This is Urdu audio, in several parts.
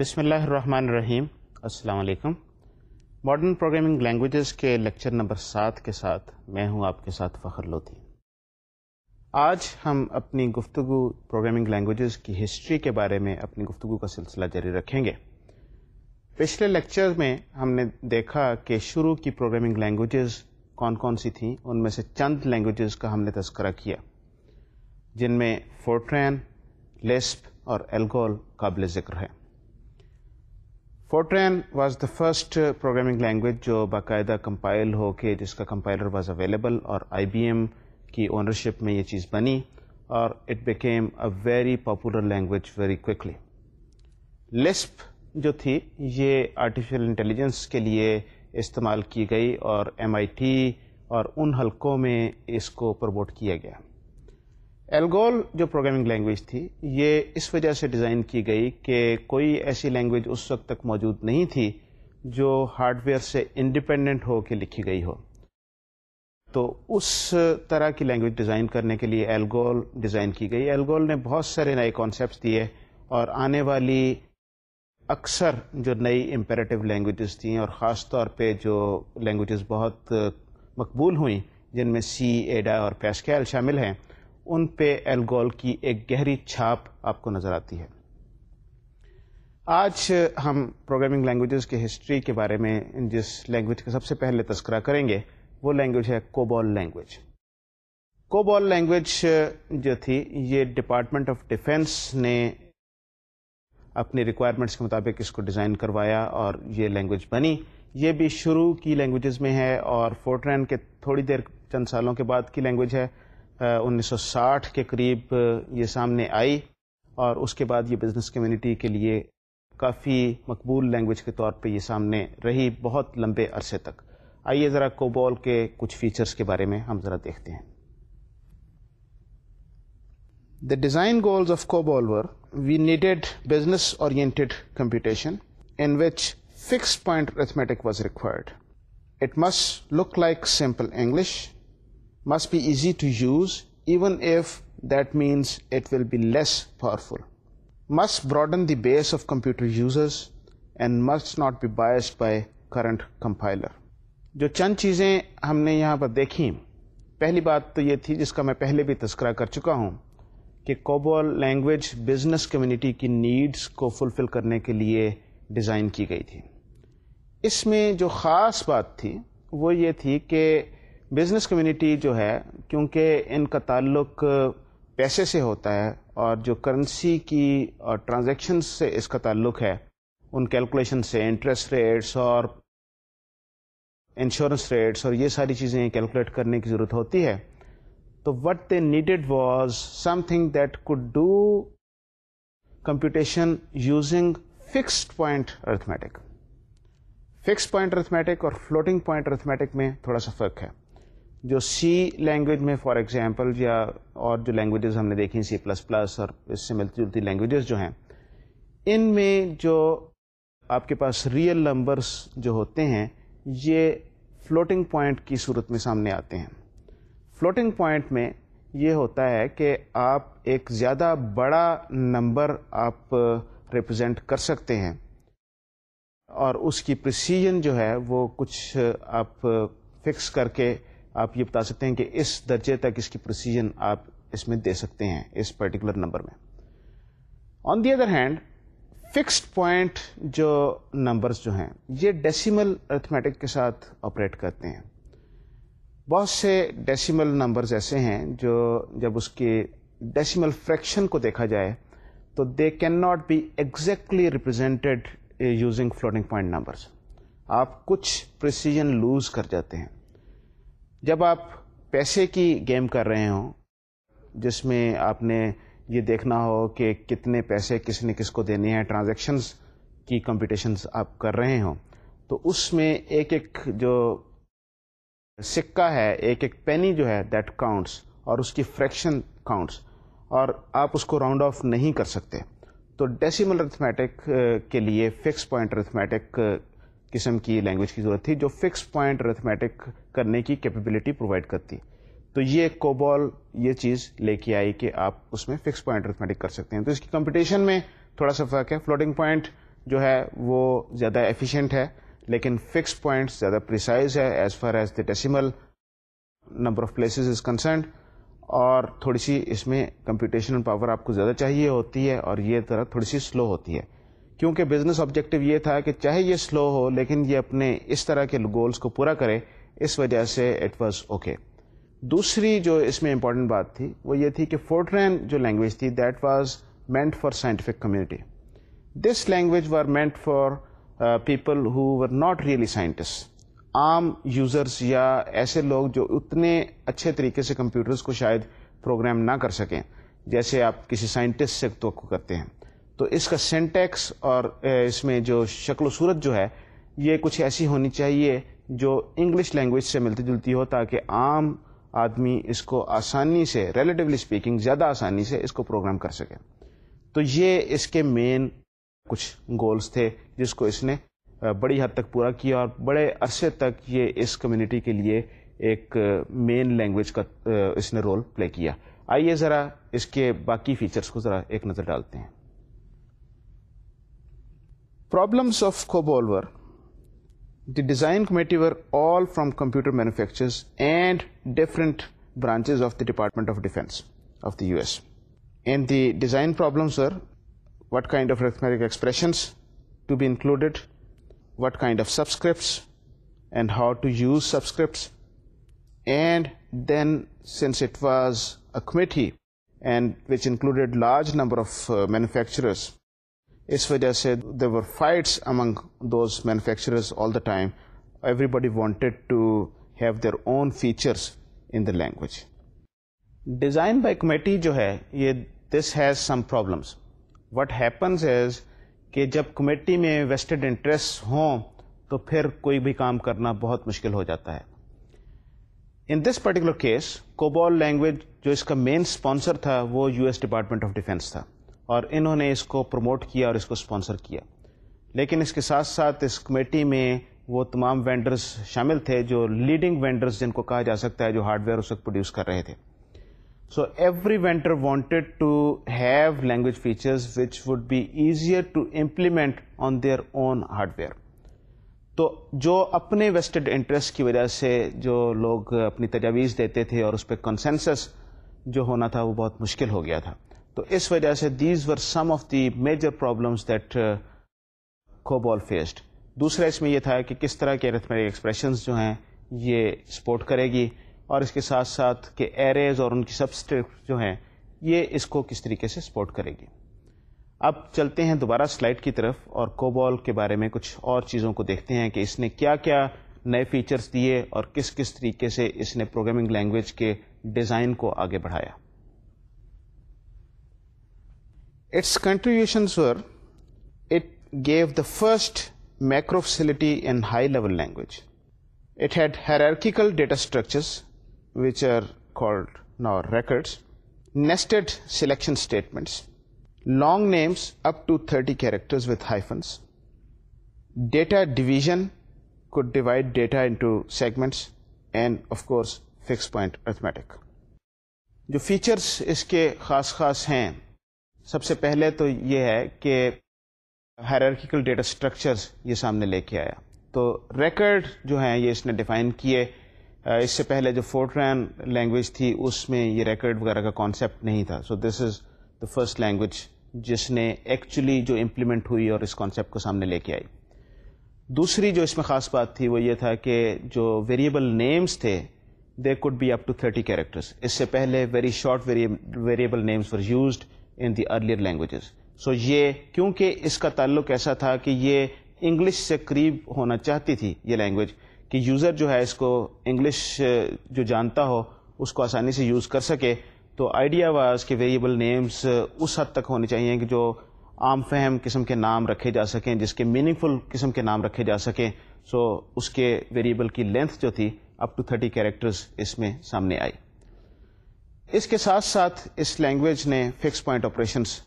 بسم اللہ الرحمن الرحیم السلام علیکم ماڈرن پروگرامنگ لینگویجز کے لیکچر نمبر سات کے ساتھ میں ہوں آپ کے ساتھ فخر لوتی آج ہم اپنی گفتگو پروگرامنگ لینگویجز کی ہسٹری کے بارے میں اپنی گفتگو کا سلسلہ جاری رکھیں گے پچھلے لیکچر میں ہم نے دیکھا کہ شروع کی پروگرامنگ لینگویجز کون کون سی تھیں ان میں سے چند لینگویجز کا ہم نے تذکرہ کیا جن میں فورٹرین لیسپ اور الگول قابل ذکر ہے Fortran was the first programming language جو باقاعدہ کمپائل ہو کے جس کا کمپائلر واز اویلیبل اور آئی بی ایم کی اونرشپ میں یہ چیز بنی اور it became a very popular language very quickly Lisp جو تھی یہ آرٹیفیشل انٹیلیجنس کے لیے استعمال کی گئی اور ایم آئی ٹی اور ان حلقوں میں اس کو پروموٹ کیا گیا ایلگول جو پروگرامنگ لینگویج تھی یہ اس وجہ سے ڈیزائن کی گئی کہ کوئی ایسی لینگویج اس وقت تک موجود نہیں تھی جو ہارڈ ویئر سے انڈیپینڈنٹ ہو کے لکھی گئی ہو تو اس طرح کی لینگویج ڈیزائن کرنے کے لیے ایلگول ڈیزائن کی گئی ایلگول نے بہت سارے نئے کانسیپٹس دیے اور آنے والی اکثر جو نئی امپیریٹو لینگویجز تھیں اور خاص طور پہ جو لینگویجز بہت مقبول ہوئیں جن میں سی ایڈا اور پیسکیل شامل ہیں ان پہ الگول کی ایک گہری چھاپ آپ کو نظر آتی ہے آج ہم پروگرامنگ لینگویجز کے ہسٹری کے بارے میں جس لینگویج کا سب سے پہلے تذکرہ کریں گے وہ لینگویج ہے کوبال لینگویج کوبال لینگویج جو تھی یہ ڈپارٹمنٹ آف ڈیفینس نے اپنی ریکوائرمنٹس کے مطابق اس کو ڈیزائن کروایا اور یہ لینگویج بنی یہ بھی شروع کی لینگویجز میں ہے اور فورٹرین کے تھوڑی دیر چند سالوں کے بعد کی لینگویج ہے انیس سو ساٹھ کے قریب یہ سامنے آئی اور اس کے بعد یہ بزنس کمیونٹی کے لیے کافی مقبول لینگویج کے طور پہ یہ سامنے رہی بہت لمبے عرصے تک آئیے ذرا کوبول کے کچھ فیچرز کے بارے میں ہم ذرا دیکھتے ہیں the design goals of COBOL were we needed business oriented computation in which fix point arithmetic was required it must look like simple English must be easy to use even if that means it will be less powerful must broaden the base of computer users and must not be biased by current compiler جو چند چیزیں ہم نے یہاں پر دیکھیں پہلی بات تو یہ تھی جس کا میں پہلے بھی تذکرہ کر چکا ہوں کہ کوبول لینگویج بزنس کمیونٹی کی نیڈس کو فلفل کرنے کے لیے ڈیزائن کی گئی تھی اس میں جو خاص بات تھی وہ یہ تھی کہ بزنس کمیونٹی جو ہے کیونکہ ان کا تعلق پیسے سے ہوتا ہے اور جو کرنسی کی اور ٹرانزیکشن سے اس کا تعلق ہے ان کیلکولیشن سے انٹرسٹ ریٹس اور انشورنس ریٹس اور یہ ساری چیزیں کیلکولیٹ کرنے کی ضرورت ہوتی ہے تو what they needed was something that could do computation using fixed point arithmetic fix point arithmetic اور فلوٹنگ پوائنٹ ارتھمیٹک میں تھوڑا سا فرق ہے جو سی لینگویج میں فار ایگزامپل یا اور جو لینگویجز ہم نے دیکھیں سی پلس پلس اور اس سے ملتی جلتی لینگویجز جو ہیں ان میں جو آپ کے پاس ریئل نمبرس جو ہوتے ہیں یہ فلوٹنگ پوائنٹ کی صورت میں سامنے آتے ہیں فلوٹنگ پوائنٹ میں یہ ہوتا ہے کہ آپ ایک زیادہ بڑا نمبر آپ ریپرزینٹ کر سکتے ہیں اور اس کی پرسیجن جو ہے وہ کچھ آپ فکس کر کے آپ یہ بتا سکتے ہیں کہ اس درجے تک اس کی پروسیجن آپ اس میں دے سکتے ہیں اس پرٹیکولر نمبر میں on the other hand fixed point جو نمبرس جو ہیں یہ ڈیسیمل ارتھمیٹک کے ساتھ آپریٹ کرتے ہیں بہت سے ڈیسیمل نمبرز ایسے ہیں جو جب اس کے ڈیسیمل فریکشن کو دیکھا جائے تو they can not be exactly represented using floating point numbers آپ کچھ پریسیجن لوز کر جاتے ہیں جب آپ پیسے کی گیم کر رہے ہوں جس میں آپ نے یہ دیکھنا ہو کہ کتنے پیسے کس نے کس کو دینے ہیں ٹرانزیکشنس کی کمپٹیشنس آپ کر رہے ہوں تو اس میں ایک ایک جو سکہ ہے ایک ایک پینی جو ہے دیٹ کاؤنٹس اور اس کی فریکشن کاؤنٹس اور آپ اس کو راؤنڈ آف نہیں کر سکتے تو ڈیسیمل ارتھمیٹک uh, کے لیے فکس پوائنٹ ارتھمیٹک قسم کی لینگویج کی ضرورت تھی جو فکس پوائنٹ ریتھمیٹک کرنے کی کیپیبلٹی پرووائڈ کرتی تو یہ کوبال یہ چیز لے کے آئی کہ آپ اس میں فکس پوائنٹ ریتھمیٹک کر سکتے ہیں تو اس کی کمپٹیشن میں تھوڑا سا فرق ہے فلوٹنگ پوائنٹ جو ہے وہ زیادہ ایفیشینٹ ہے لیکن فکس پوائنٹ زیادہ پریسائز ہے as far as the decimal number of places is concerned اور تھوڑی سی اس میں کمپیوٹیشنل پاور آپ کو زیادہ چاہیے ہوتی ہے اور یہ طرح تھوڑی سی سلو ہوتی ہے کیونکہ بزنس آبجیکٹو یہ تھا کہ چاہے یہ سلو ہو لیکن یہ اپنے اس طرح کے گولس کو پورا کرے اس وجہ سے اٹ واز اوکے دوسری جو اس میں امپورٹنٹ بات تھی وہ یہ تھی کہ فورٹرین جو لینگویج تھی that was meant for scientific community this language were meant for people who were not really scientists عام یوزرس یا ایسے لوگ جو اتنے اچھے طریقے سے کمپیوٹرس کو شاید پروگرام نہ کر سکیں جیسے آپ کسی سائنٹسٹ سے توقع کرتے ہیں تو اس کا سینٹیکس اور اس میں جو شکل و صورت جو ہے یہ کچھ ایسی ہونی چاہیے جو انگلش لینگویج سے ملتی جلتی ہو تاکہ عام آدمی اس کو آسانی سے ریلیٹیولی اسپیکنگ زیادہ آسانی سے اس کو پروگرام کر سکے تو یہ اس کے مین کچھ گولز تھے جس کو اس نے بڑی حد تک پورا کیا اور بڑے عرصے تک یہ اس کمیونٹی کے لیے ایک مین لینگویج کا اس نے رول پلے کیا آئیے ذرا اس کے باقی فیچرز کو ذرا ایک نظر ڈالتے ہیں Problems of COBOL were, the design committee were all from computer manufacturers and different branches of the Department of Defense of the US. And the design problems were what kind of arithmetic expressions to be included, what kind of subscripts and how to use subscripts. And then, since it was a committee and which included large number of uh, manufacturers, اس وجہ سے there were fights among those manufacturers all the time every body wanted to have their own features in the language design by committee جو ہے یہ this has some problems what happens کہ جب کمیٹی میں ویسٹڈ انٹرسٹ ہوں تو پھر کوئی بھی کام کرنا بہت مشکل ہو جاتا ہے in this particular case COBOL language جو اس کا مین اسپانسر تھا وہ U S department of defence تھا اور انہوں نے اس کو پروموٹ کیا اور اس کو اسپانسر کیا لیکن اس کے ساتھ ساتھ اس کمیٹی میں وہ تمام وینڈرز شامل تھے جو لیڈنگ وینڈرز جن کو کہا جا سکتا ہے جو ہارڈ ویئر اس وقت پروڈیوس کر رہے تھے so every vendor wanted to have language features which would be easier to implement on their own hardware تو جو اپنے ویسٹڈ انٹرسٹ کی وجہ سے جو لوگ اپنی تجاویز دیتے تھے اور اس پہ کنسنسس جو ہونا تھا وہ بہت مشکل ہو گیا تھا تو اس وجہ سے these were some of the major problems that COBOL faced دوسرا اس میں یہ تھا کہ کس طرح کے ارتھمیٹک ایکسپریشنز جو ہیں یہ سپورٹ کرے گی اور اس کے ساتھ ساتھ کے ایریز اور ان کی سب جو ہیں یہ اس کو کس طریقے سے سپورٹ کرے گی اب چلتے ہیں دوبارہ سلائڈ کی طرف اور کوبال کے بارے میں کچھ اور چیزوں کو دیکھتے ہیں کہ اس نے کیا کیا نئے فیچرز دیے اور کس کس طریقے سے اس نے پروگرامنگ لینگویج کے ڈیزائن کو آگے بڑھایا its contribution so it gave the first macro facility in high level language it had hierarchical data structures which are called records nested selection statements long names up to thirty character with hyphens data division کو divide data into segments and of course fix point mathematic جو فیچرس اس کے خاص خاص ہیں سب سے پہلے تو یہ ہے کہ ہیرارکل ڈیٹا اسٹرکچرز یہ سامنے لے کے آیا تو ریکرڈ جو ہیں یہ اس نے ڈیفائن کیے اس سے پہلے جو فورٹ رین لینگویج تھی اس میں یہ ریکرڈ وغیرہ کا کانسیپٹ نہیں تھا so this is the first language جس نے ایکچولی جو امپلیمنٹ ہوئی اور اس کانسیپٹ کو سامنے لے کے آئی دوسری جو اس میں خاص بات تھی وہ یہ تھا کہ جو ویریبل نیمز تھے they could be up to thirty characters اس سے پہلے very short variable names for used in the earlier languages so یہ کیونکہ اس کا تعلق ایسا تھا کہ یہ انگلش سے قریب ہونا چاہتی تھی یہ لینگویج کہ یوزر جو ہے اس کو انگلش جو جانتا ہو اس کو آسانی سے یوز کر سکے تو آئیڈیا واز کے ویریبل نیمز اس حد تک ہونے چاہیے کہ جو عام فہم قسم کے نام رکھے جا سکیں جس کے میننگ فل قسم کے نام رکھے جا سکیں سو اس کے ویریبل کی لینتھ جو تھی اپ ٹو تھرٹی کیریکٹرز اس میں سامنے آئی اس کے ساتھ ساتھ اس لینگویج نے فکس پوائنٹ آپریشنس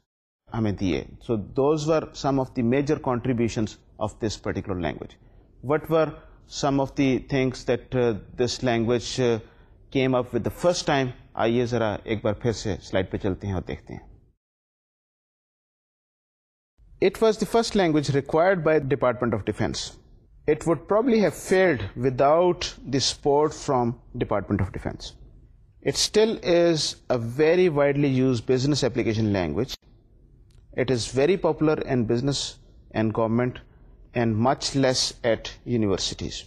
ہمیں دیے so those were some of the major contributions of this particular language what were some of the things that this language came up with the first time آئیے ذرا ایک بار پھر سے سلائڈ پہ چلتے ہیں اور دیکھتے ہیں it was the first language required by department of defence it would probably have failed without the support from department of defence it still is a very widely use business application language it is very popular business and government and much less at universities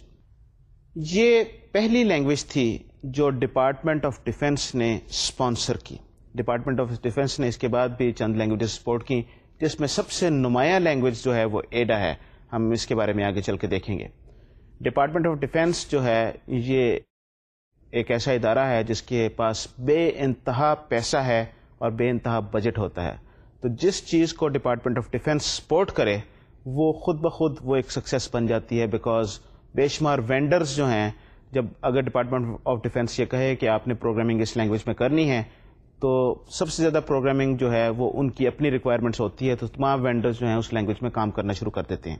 یہ پہلی لینگویج تھی جو ڈپارٹمنٹ آف ڈیفینس نے اسپانسر کی ڈپارٹمنٹ آف ڈیفینس نے اس کے بعد بھی چند لینگویجز سپورٹ کی جس میں سب سے نمایاں لینگویج جو ہے وہ ایڈا ہے ہم اس کے بارے میں آگے چل کے دیکھیں گے ڈپارٹمنٹ آف ڈیفینس جو ہے یہ ایک ایسا ادارہ ہے جس کے پاس بے انتہا پیسہ ہے اور بے انتہا بجٹ ہوتا ہے تو جس چیز کو ڈپارٹمنٹ آف ڈیفینس سپورٹ کرے وہ خود بخود وہ ایک سکسیس بن جاتی ہے بیکاز بے شمار وینڈرز جو ہیں جب اگر ڈپارٹمنٹ آف ڈیفینس یہ کہے کہ آپ نے پروگرامنگ اس لینگویج میں کرنی ہے تو سب سے زیادہ پروگرامنگ جو ہے وہ ان کی اپنی ریکوائرمنٹس ہوتی ہے تو تمام وینڈرز جو ہیں اس لینگویج میں کام کرنا شروع کر دیتے ہیں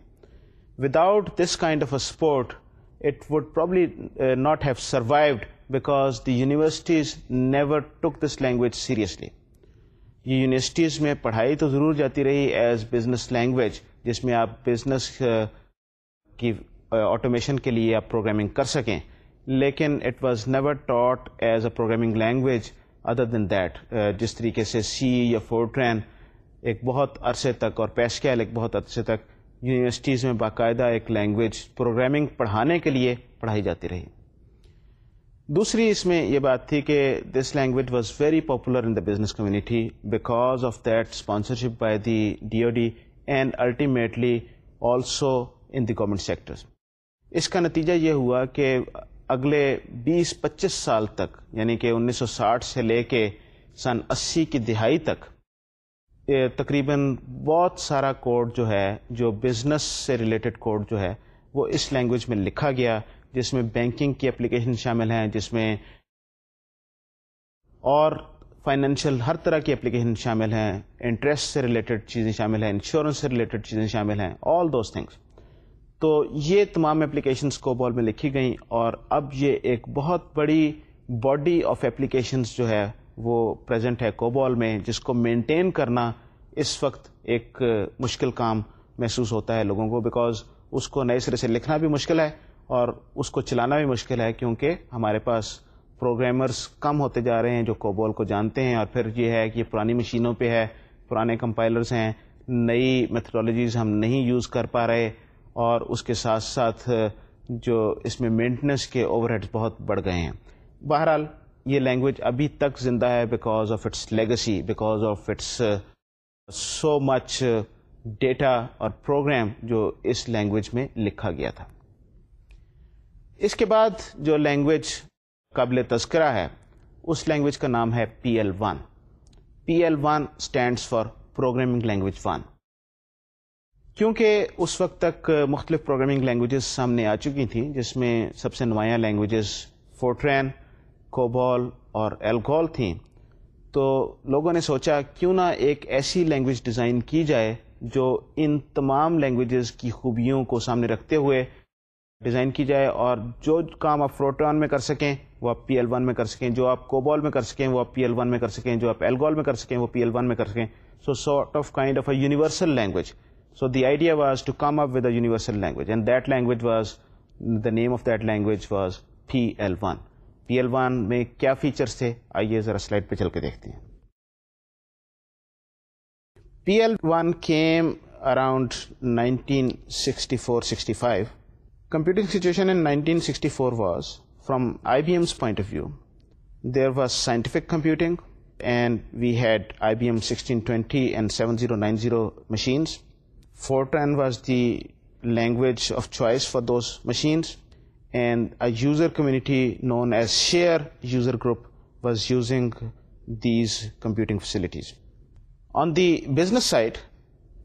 without this kind of a support it would probably not have survived because the universities never took this language seriously یہ یونیورسٹیز میں پڑھائی تو ضرور جاتی رہی ایز بزنس لینگویج جس میں آپ بزنس uh, کی آٹومیشن uh, کے لیے آپ پروگرامنگ کر سکیں لیکن it was never taught as a programming language other than that جس طریقے سے سی یا فورٹرین ایک بہت عرصے تک اور پیسکیل ایک بہت عرصے تک یونیورسٹیز میں باقاعدہ ایک لینگویج پروگرامنگ پڑھانے کے لیے پڑھائی جاتی رہی دوسری اس میں یہ بات تھی کہ this language was very popular in the business community because of that sponsorship by the D O D and ultimately also in the government sector اس کا نتیجہ یہ ہوا کہ اگلے بیس پچیس سال تک یعنی کہ انیس سو ساٹھ سے لے کے سن اسی کی دہائی تک تقریباً بہت سارا کوڈ جو ہے جو بزنس سے ریلیٹڈ کوڈ جو ہے وہ اس لینگویج میں لکھا گیا جس میں بینکنگ کی اپلیکیشن شامل ہیں جس میں اور فائنینشیل ہر طرح کی اپلیکیشن شامل ہیں انٹرسٹ سے ریلیٹڈ چیزیں شامل ہیں انشورنس سے ریلیٹڈ چیزیں شامل ہیں آل دوز تھنگس تو یہ تمام اپلیکیشنس کو بال میں لکھی گئیں اور اب یہ ایک بہت بڑی باڈی آف اپلیکیشنس جو ہے وہ پریزنٹ ہے کوبال میں جس کو مینٹین کرنا اس وقت ایک مشکل کام محسوس ہوتا ہے لوگوں کو بیکاز اس کو نئے سرے سے لکھنا بھی مشکل ہے اور اس کو چلانا بھی مشکل ہے کیونکہ ہمارے پاس پروگرامرز کم ہوتے جا رہے ہیں جو کوبول کو جانتے ہیں اور پھر یہ ہے کہ یہ پرانی مشینوں پہ ہے پرانے کمپائلرز ہیں نئی میتھڈالوجیز ہم نہیں یوز کر پا رہے اور اس کے ساتھ ساتھ جو اس میں مینٹننس کے اوور ہیڈ بہت بڑھ گئے ہیں بہرحال یہ لینگویج ابھی تک زندہ ہے because of its legacy because of its so much data اور پروگرام جو اس لینگویج میں لکھا گیا تھا اس کے بعد جو لینگویج قابل تذکرہ ہے اس لینگویج کا نام ہے P L one P L one stands for programming language one کیونکہ اس وقت تک مختلف پروگرامنگ لینگویجز سامنے آ چکی تھیں جس میں سب سے نمایاں لینگویجز فورٹرین کوبال اور الکول تھیں تو لوگوں نے سوچا کیوں نہ ایک ایسی لینگویج ڈیزائن کی جائے جو ان تمام لینگویجز کی خوبیوں کو سامنے رکھتے ہوئے ڈیزائن کی جائے اور جو کام آپ فروٹون میں کر سکیں وہ آپ پی ایل ون میں کر سکیں جو آپ کوبال میں کر سکیں وہ آپ پی ایل ون میں کر سکیں جو آپ الگول میں کر سکیں وہ پی ایل ون میں کر سکیں so sort of kind of a universal language so the idea was to come up with a universal language and that language was the name of that language was P L one P L one میں کیا فیچرس تھے آئیے ذرا سلائڈ پہ چل کے دیکھتے ہیں P L one came around around in sixty four was from I B M's point of view there was scientific computing and and we had I B M sixteen twenty seven zero nine zero machines machine was the language of choice for those machines and a user community known as Share user group was using these computing facilities. On the business side,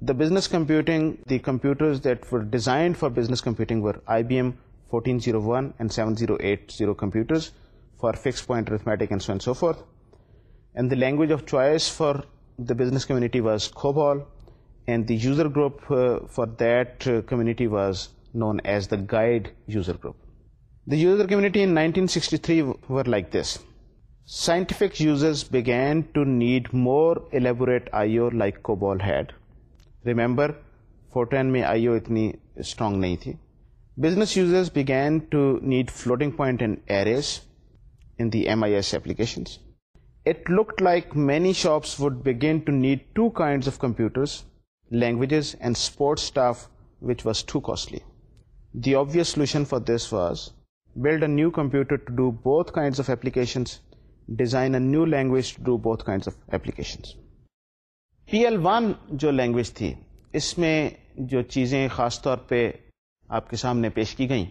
the business computing, the computers that were designed for business computing were IBM 1401 and 7080 computers for fixed point arithmetic and so on and so forth. And the language of choice for the business community was COBOL, and the user group uh, for that uh, community was known as the Guide user group. The user community sixty three were like this scientific user to need more elaborate I O like COBOL had remember Fortran میں آئی او اتنی اسٹرانگ نہیں تھی business user to need floating point application it look like many shops would begin to kinds of computer languages and supports was too costly the obvious solution for this was build a new computer to do بہت kind of application design a new language kinds of application P L one جو لینگویج تھی اس میں جو چیزیں خاص طور پہ آپ کے سامنے پیش کی گئیں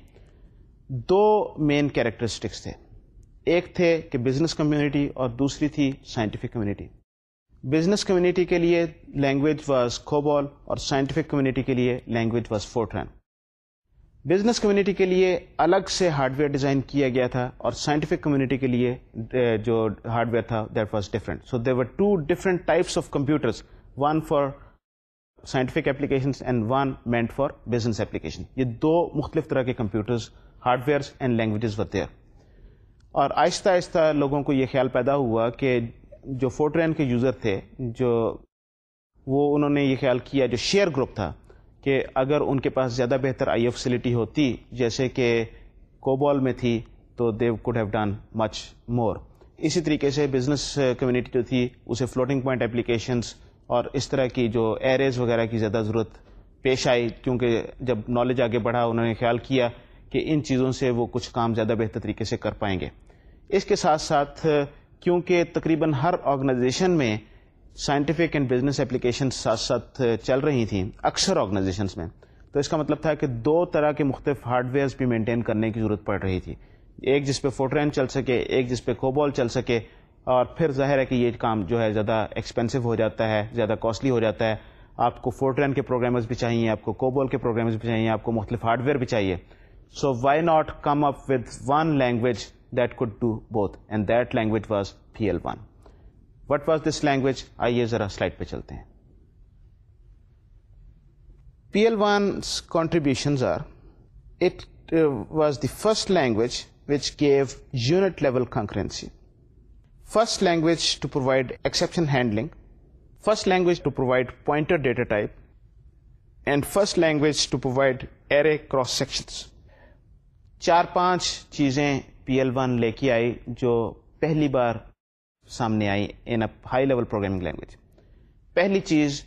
دو مین کیریکٹرسٹکس تھے ایک تھے کہ بزنس کمیونٹی اور دوسری تھی سائنٹیفک کمیونٹی بزنس کمیونٹی کے لیے لینگویج واز کھوبال اور سائنٹیفک کمیونٹی کے لیے language was Fortran business community کے لیے الگ سے ہارڈ ویئر ڈیزائن کیا گیا تھا اور سائنٹیفک کمیونٹی کے لیے جو ہارڈ ویئر تھا that was different so there were two different types of computers one for scientific application and one meant for business application یہ دو مختلف طرح کے computers hardwares and languages برتے اور آہستہ آہستہ لوگوں کو یہ خیال پیدا ہوا کہ جو فورٹرین کے یوزر تھے جو وہ انہوں نے یہ خیال کیا جو شیئر گروپ تھا کہ اگر ان کے پاس زیادہ بہتر آئی فیسلٹی ہوتی جیسے کہ کوبال میں تھی تو they could have done much more اسی طریقے سے بزنس کمیونٹی جو تھی اسے فلوٹنگ پوائنٹ اپلیکیشنس اور اس طرح کی جو ایریز وغیرہ کی زیادہ ضرورت پیش آئی کیونکہ جب نالج آگے بڑھا انہوں نے خیال کیا کہ ان چیزوں سے وہ کچھ کام زیادہ بہتر طریقے سے کر پائیں گے اس کے ساتھ ساتھ کیونکہ تقریباً ہر آرگنائزیشن میں سائنٹیفک اینڈ بزنس اپلیکیشن ساتھ ساتھ چل رہی تھیں اکثر آرگنائزیشنس میں تو اس کا مطلب تھا کہ دو طرح کے مختلف ہارڈ ویئرس بھی مینٹین کرنے کی ضرورت پڑ رہی تھی ایک جس پہ فوٹرین چل سکے ایک جس پہ کوبال چل سکے اور پھر ظاہر ہے کہ یہ کام جو ہے زیادہ ایکسپینسو ہو جاتا ہے زیادہ کاسٹلی ہو جاتا ہے آپ کو فورٹرین کے پروگرامز بھی چاہیے آپ کو کوبال کے پروگرامز بھی چاہیے آپ کو مختلف ہارڈ ویئر بھی چاہیے so why not come up with one language that could do both and that language was P L one what was this language آئیے ذرا سلائڈ پہ چلتے ہیں P L are it was the first language which gave unit level first language to provide exception handling first language to provide pointer data type and first language to provide array cross section چار پانچ چیزیں پی ایل ون لے کے آئی جو پہلی بار سامنے آئی in high level programming language پہلی چیز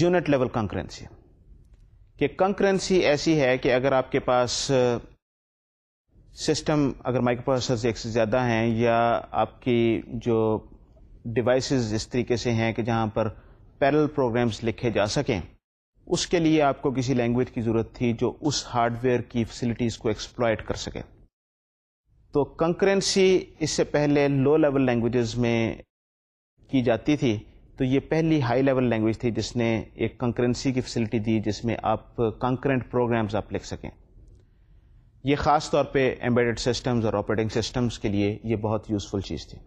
یونٹ لیول کنکرنسی کہ کنکرنسی ایسی ہے کہ اگر آپ کے پاس سسٹم uh, اگر مائکرو پروسیسرز ایک سے زیادہ ہیں یا آپ کی جو ڈیوائسز اس طریقے سے ہیں کہ جہاں پر پیرل پروگرامز لکھے جا سکیں اس کے لیے آپ کو کسی لینگویج کی ضرورت تھی جو اس ہارڈ ویئر کی فیسلٹیز کو ایکسپلائٹ کر سکے تو کنکرنسی اس سے پہلے لو لیول لینگویجز میں کی جاتی تھی تو یہ پہلی ہائی لیول لینگویج تھی جس نے ایک کنکرنسی کی فیسلٹی دی جس میں آپ کنکرنٹ پروگرامز آپ لکھ سکیں یہ خاص طور پہ ایمبیڈڈ سسٹمز اور آپریٹنگ سسٹمز کے لیے یہ بہت یوزفل چیز تھی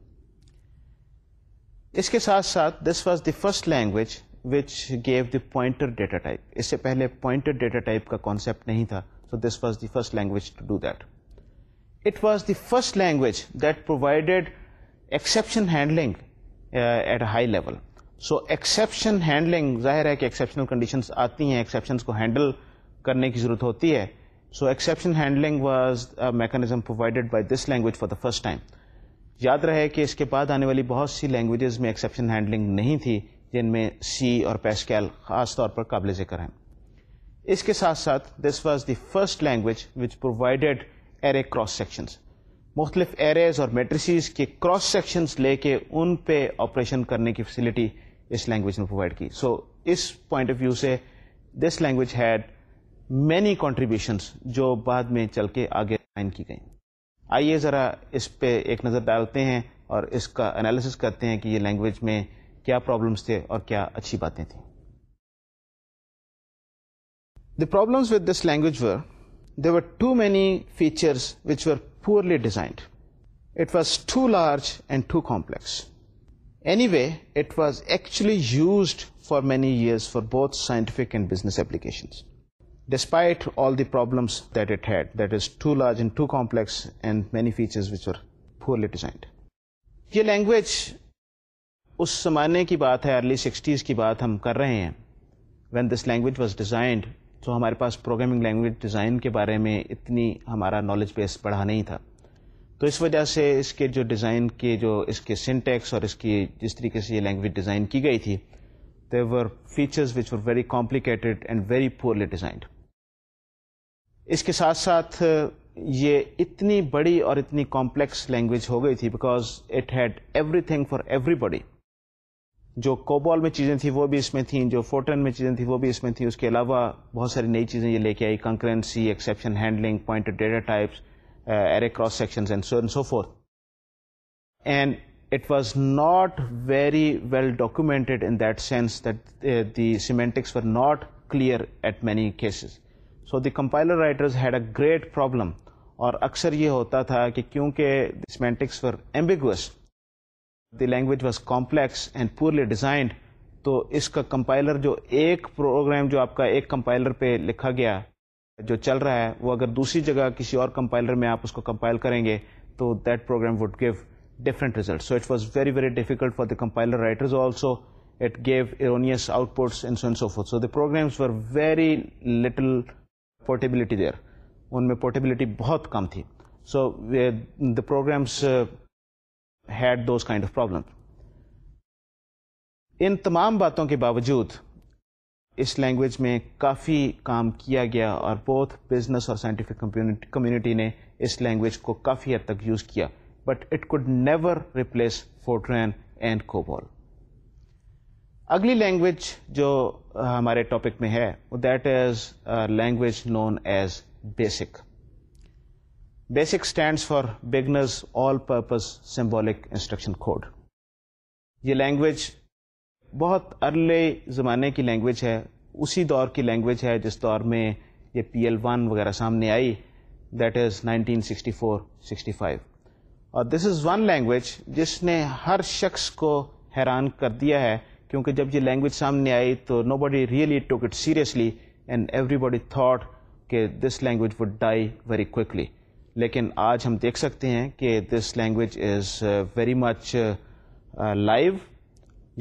اس کے ساتھ ساتھ this was the first language which gave the pointer data type اس سے پہلے پوائنٹر ڈیٹا ٹائپ کا کانسیپٹ نہیں تھا so this was the first language to do that it was the first language that provided exception handling at a high level so exception handling ظاہر ہے کہ ایکسیپشنل کنڈیشنز آتی ہیں ایکسیپشنس کو ہینڈل کرنے کی ضرورت ہوتی ہے so exception handling was mechanism provided by this language for the first time یاد رہے کہ اس کے بعد آنے والی بہت سی لینگویجز میں ایکسیپشن ہینڈلنگ نہیں تھی جن میں سی اور پیسکیل خاص طور پر قابل ذکر ہیں اس کے ساتھ ساتھ this was the first language which provided array cross sections مختلف ایرز اور میٹریسیز کے کراس سیکشنز لے کے ان پہ آپریشن کرنے کی فیسلٹی اس لینگویج نے پرووائڈ کی سو so, اس پوائنٹ آف ویو سے this language had many contributions جو بعد میں چل کے آگے آئین کی گئیں آئیے ذرا اس پہ ایک نظر ڈالتے ہیں اور اس کا انالیسس کرتے ہیں کہ یہ لینگویج میں کیا پرابلمس تھے اور کیا اچھی باتیں تھیں the problems with this language were they are too many features which were poorly designed it was too large and too complex anyway it was actually used for many year for بہت scientific and business application despite all the problems that it had that is too large and too complex and many feature which are poorly designed یہ لینگویج اس زمانے کی بات ہے ارلی سکسٹیز کی بات ہم کر رہے ہیں when this language was designed تو ہمارے پاس پروگرامنگ لینگویج ڈیزائن کے بارے میں اتنی ہمارا نالج بیس بڑھا نہیں تھا تو اس وجہ سے اس کے جو ڈیزائن کے جو اس کے سنٹیکس اور اس کی جس طریقے سے یہ لینگویج ڈیزائن کی گئی تھی there were features which were very complicated and very poorly designed اس کے ساتھ ساتھ یہ اتنی بڑی اور اتنی کامپلیکس لینگویج ہو گئی تھی because it had everything for everybody جو کوبال میں چیزیں تھیں وہ بھی اس میں تھیں جو فورٹن میں چیزیں تھیں وہ بھی اس میں تھیں اس کے علاوہ بہت ساری نئی چیزیں یہ لے کے I concurrency exception handling point data types array cross section and it was not very well documented in that sense that the semantics for not clear at many cases so the compiler writers had a great problem اور اکثر یہ ہوتا تھا کہ کیونکہ semantics for ambiguous the language was complex and poorly designed تو اس کا کمپائلر جو ایک پروگرام جو آپ کا ایک کمپائلر پہ لکھا گیا جو چل رہا ہے وہ اگر دوسری جگہ کسی اور کمپائلر میں آپ اس کو کمپائل کریں گے تو that program would give different result so it was very very difficult for the compiler writers also it gave erroneous outputs enough so the programs were very little portability there ان میں پورٹیبلٹی بہت کم تھی so the programs had kind of problem ان تمام باتوں کے باوجود اس لینگویج میں کافی کام کیا گیا اور بہت بزنس اور سائنٹیفک کمیونٹی نے اس لینگویج کو کافی حد تک یوز کیا but it could never replace FORTRAN and COBOL اگلی لینگویج جو ہمارے ٹاپک میں ہے that is language known as BASIC BASIC stands for beginners all purpose symbolic instruction code یہ لینگویج بہت ارلی زمانے کی لینگویج ہے اسی دور کی لینگویج ہے جس دور میں یہ پی ایل ون وغیرہ سامنے آئی that is nineteen sixty four sixty five اور دس از ون لینگویج جس نے ہر شخص کو حیران کر دیا ہے کیونکہ جب یہ لینگویج سامنے آئی تو nobody really took it seriously and everybody thought کہ this language would die very quickly لیکن آج ہم دیکھ سکتے ہیں کہ this language is very much live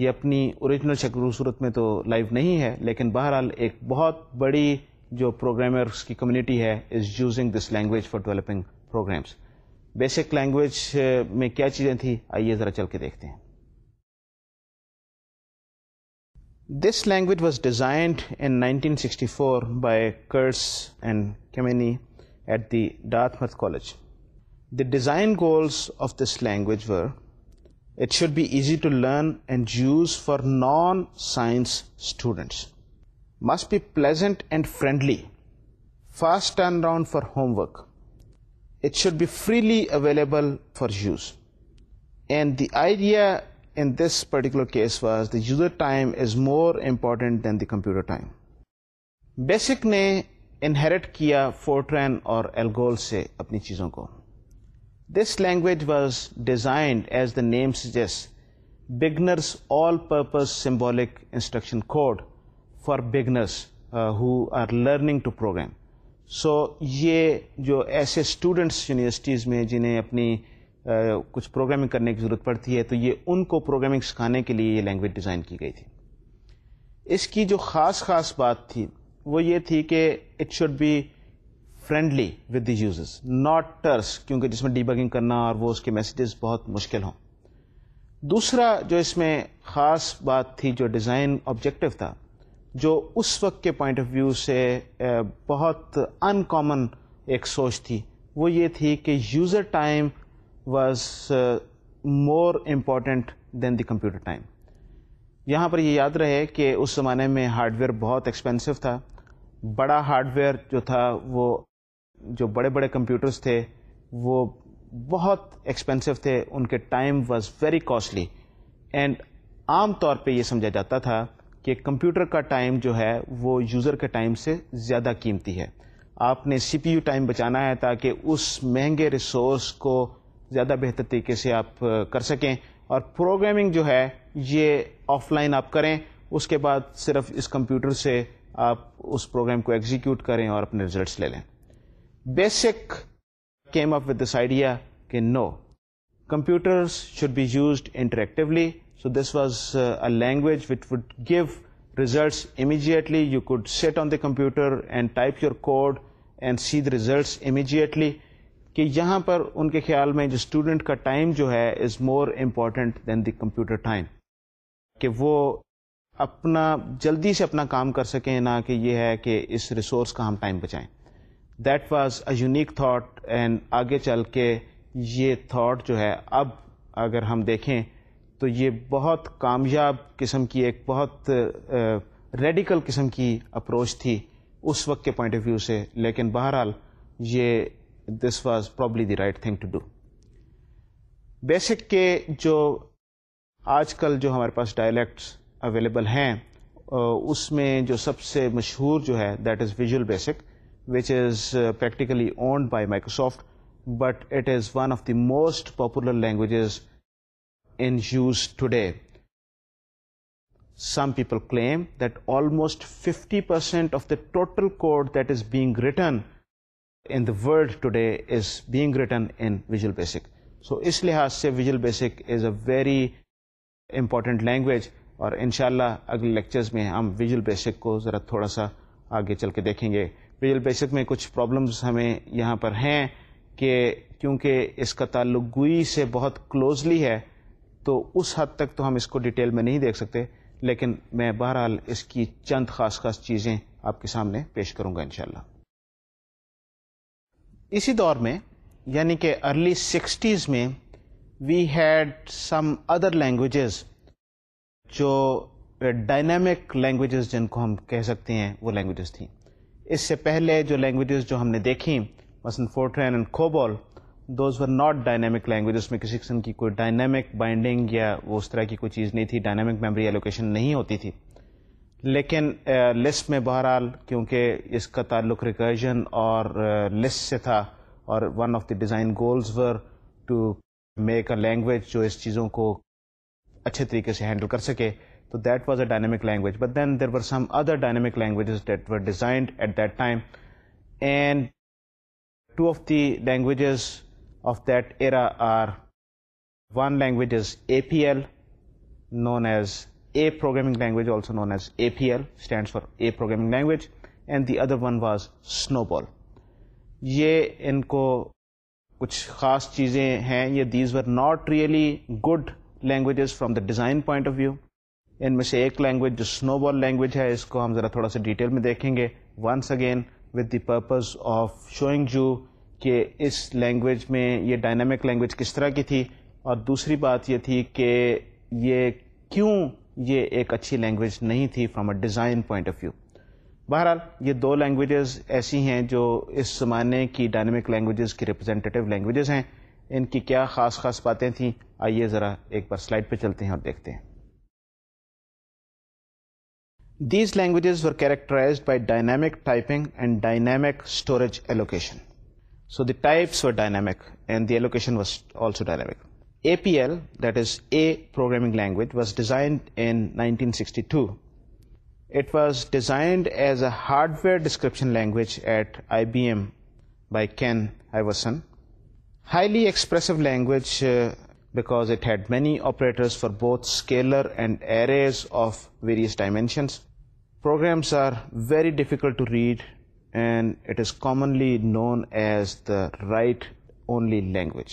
یہ اپنی اوریجنل شکل صورت میں تو لائیو نہیں ہے لیکن بہرحال ایک بہت بڑی جو پروگرامرس کی کمیونٹی ہے is using this language for developing programs BASIC language میں کیا چیزیں تھیں آئیے ذرا چل کے دیکھتے ہیں this language was designed in nineteen sixty four by Kurtz and Kemeny at the Dartmouth College. The design goals of this language were, it should be easy to learn and use for non-science students. Must be pleasant and friendly. Fast turnaround for homework. It should be freely available for use. And the idea in this particular case was the user time is more important than the computer time. Basic ne inherit کیا فورٹرین اور الگول سے اپنی چیزوں کو this language was designed as the name سجیس beginners all purpose symbolic instruction code for beginners who are learning to program so یہ جو ایسے اسٹوڈنٹس یونیورسٹیز میں جنہیں اپنی uh, کچھ پروگرامنگ کرنے کی ضرورت پڑتی ہے تو یہ ان کو پروگرامنگ سکھانے کے لیے یہ لینگویج ڈیزائن کی گئی تھی اس کی جو خاص خاص بات تھی وہ یہ تھی کہ it should be friendly with the uses not terse کیونکہ جس میں ڈی بگنگ کرنا اور وہ اس کے میسیجز بہت مشکل ہوں دوسرا جو اس میں خاص بات تھی جو ڈیزائن آبجیکٹو تھا جو اس وقت کے پوائنٹ آف ویو سے بہت ان کامن ایک سوچ تھی وہ یہ تھی کہ user time was more important than the computer time یہاں پر یہ یاد رہے کہ اس زمانے میں ہارڈ ویئر بہت ایکسپینسو تھا بڑا ہارڈ ویئر جو تھا وہ جو بڑے بڑے کمپیوٹرز تھے وہ بہت ایکسپینسو تھے ان کے time was very costly and عام طور پہ یہ سمجھا جاتا تھا کہ کمپیوٹر کا ٹائم جو ہے وہ یوزر کے ٹائم سے زیادہ قیمتی ہے آپ نے سی پی یو ٹائم بچانا ہے تاکہ اس مہنگے ریسورس کو زیادہ بہتر طریقے سے آپ کر سکیں اور پروگرامنگ جو ہے یہ آف لائن آپ کریں اس کے بعد صرف اس کمپیوٹر سے آپ اس پروگرام کو ایگزیکیوٹ کریں اور اپنے ریزلٹس لے لیں BASIC came up this idea کہ now computer should be used interactively so this was a language what would give results immediately you could sit on the computer and type your code and see the results immediately کہ یہاں پر ان کے خیال میں جو اسٹوڈنٹ کا ٹائم جو ہے is more important than the computer time کہ وہ اپنا جلدی سے اپنا کام کر سکیں نہ کہ یہ ہے کہ اس ریسورس کا ہم ٹائم بچائیں that was a unique thought and آگے چل کے یہ تھاٹ جو ہے اب اگر ہم دیکھیں تو یہ بہت کامیاب قسم کی ایک بہت ریڈیکل قسم کی اپروچ تھی اس وقت کے پوائنٹ آف ویو سے لیکن بہرحال یہ this was probably the right thing to do BASIC کے جو آج کل جو ہمارے پاس ڈائلیکٹس اویلیبل ہیں اس میں جو سب سے مشہور جو ہے that is Visual BASIC which is practically owned by Microsoft but it is one of the most popular languages in use today some people claim that almost fifty percent of the total code that is being written world today is being written in Visual BASIC so اس لحاظ سے Visual BASIC is a very important language اور انشاءاللہ اگلے لیکچرز میں ہم ویژول بیسک کو ذرا تھوڑا سا آگے چل کے دیکھیں گے ویژول بیسک میں کچھ پرابلمز ہمیں یہاں پر ہیں کہ کیونکہ اس کا تعلق گوئی سے بہت کلوزلی ہے تو اس حد تک تو ہم اس کو ڈیٹیل میں نہیں دیکھ سکتے لیکن میں بہرحال اس کی چند خاص خاص چیزیں آپ کے سامنے پیش کروں گا انشاءاللہ اسی دور میں یعنی کہ ارلی سکسٹیز میں we had some other languages جو ڈائنامک لینگویجز جن کو ہم کہہ سکتے ہیں وہ لینگویجز تھیں اس سے پہلے جو لینگویجز جو ہم نے دیکھیں مثلاً FORTRAN and COBOL those were not dynamic languages میں کسی قسم کی کوئی ڈائنامک بائنڈنگ یا وہ اس طرح کی کوئی چیز نہیں تھی ڈائنامک میموری الوکیشن نہیں ہوتی تھی لیکن لسٹ میں بہرحال کیونکہ اس کا تعلق ریکرجن اور لسٹ سے تھا اور one of the design goals were to make a language جو اس چیزوں کو اچھے طریقے سے ہینڈل کر سکے تو that was a dynamic language but then there were some other dynamic languages that were designed at that time and two of the languages of that era are one language is A P L known as a programming language also known as A P L stand for a programming language and the other one was SNOBOL یہ ان کو کچھ خاص چیزیں ہیں یہ these were not really good languages from the design point of view ان میں سے ایک لینگویج جو سنو بال لینگویج ہے اس کو ہم ذرا تھوڑا سا ڈیٹیل میں دیکھیں گے once again with the purpose of showing you کہ اس لینگویج میں یہ ڈائنامک لینگویج کس طرح کی تھی اور دوسری بات یہ تھی کہ یہ کیوں یہ ایک اچھی لینگویج نہیں تھی from a design point of view بہرحال یہ دو لینگویجز ایسی ہیں جو اس زمانے کی ڈائنامک لینگویجز کی ریپرزینٹیو لینگویجز ہیں ان کی کیا خاص خاص باتیں تھیں آئیے ذرا ایک بار سلائڈ پہ چلتے ہیں اور دیکھتے ہیں these languages were characterized by dynamic typing and dynamic storage allocation so the types dynamic and the allocation was also dynamic A P L that is a programming language was design sixty two it was designed as a hardware description language at I B M by Ken Iverson highly expressive language because it had many operator for both scalar and arrays of various dimensions programs are very difficult to read and it is commonly known as the write only language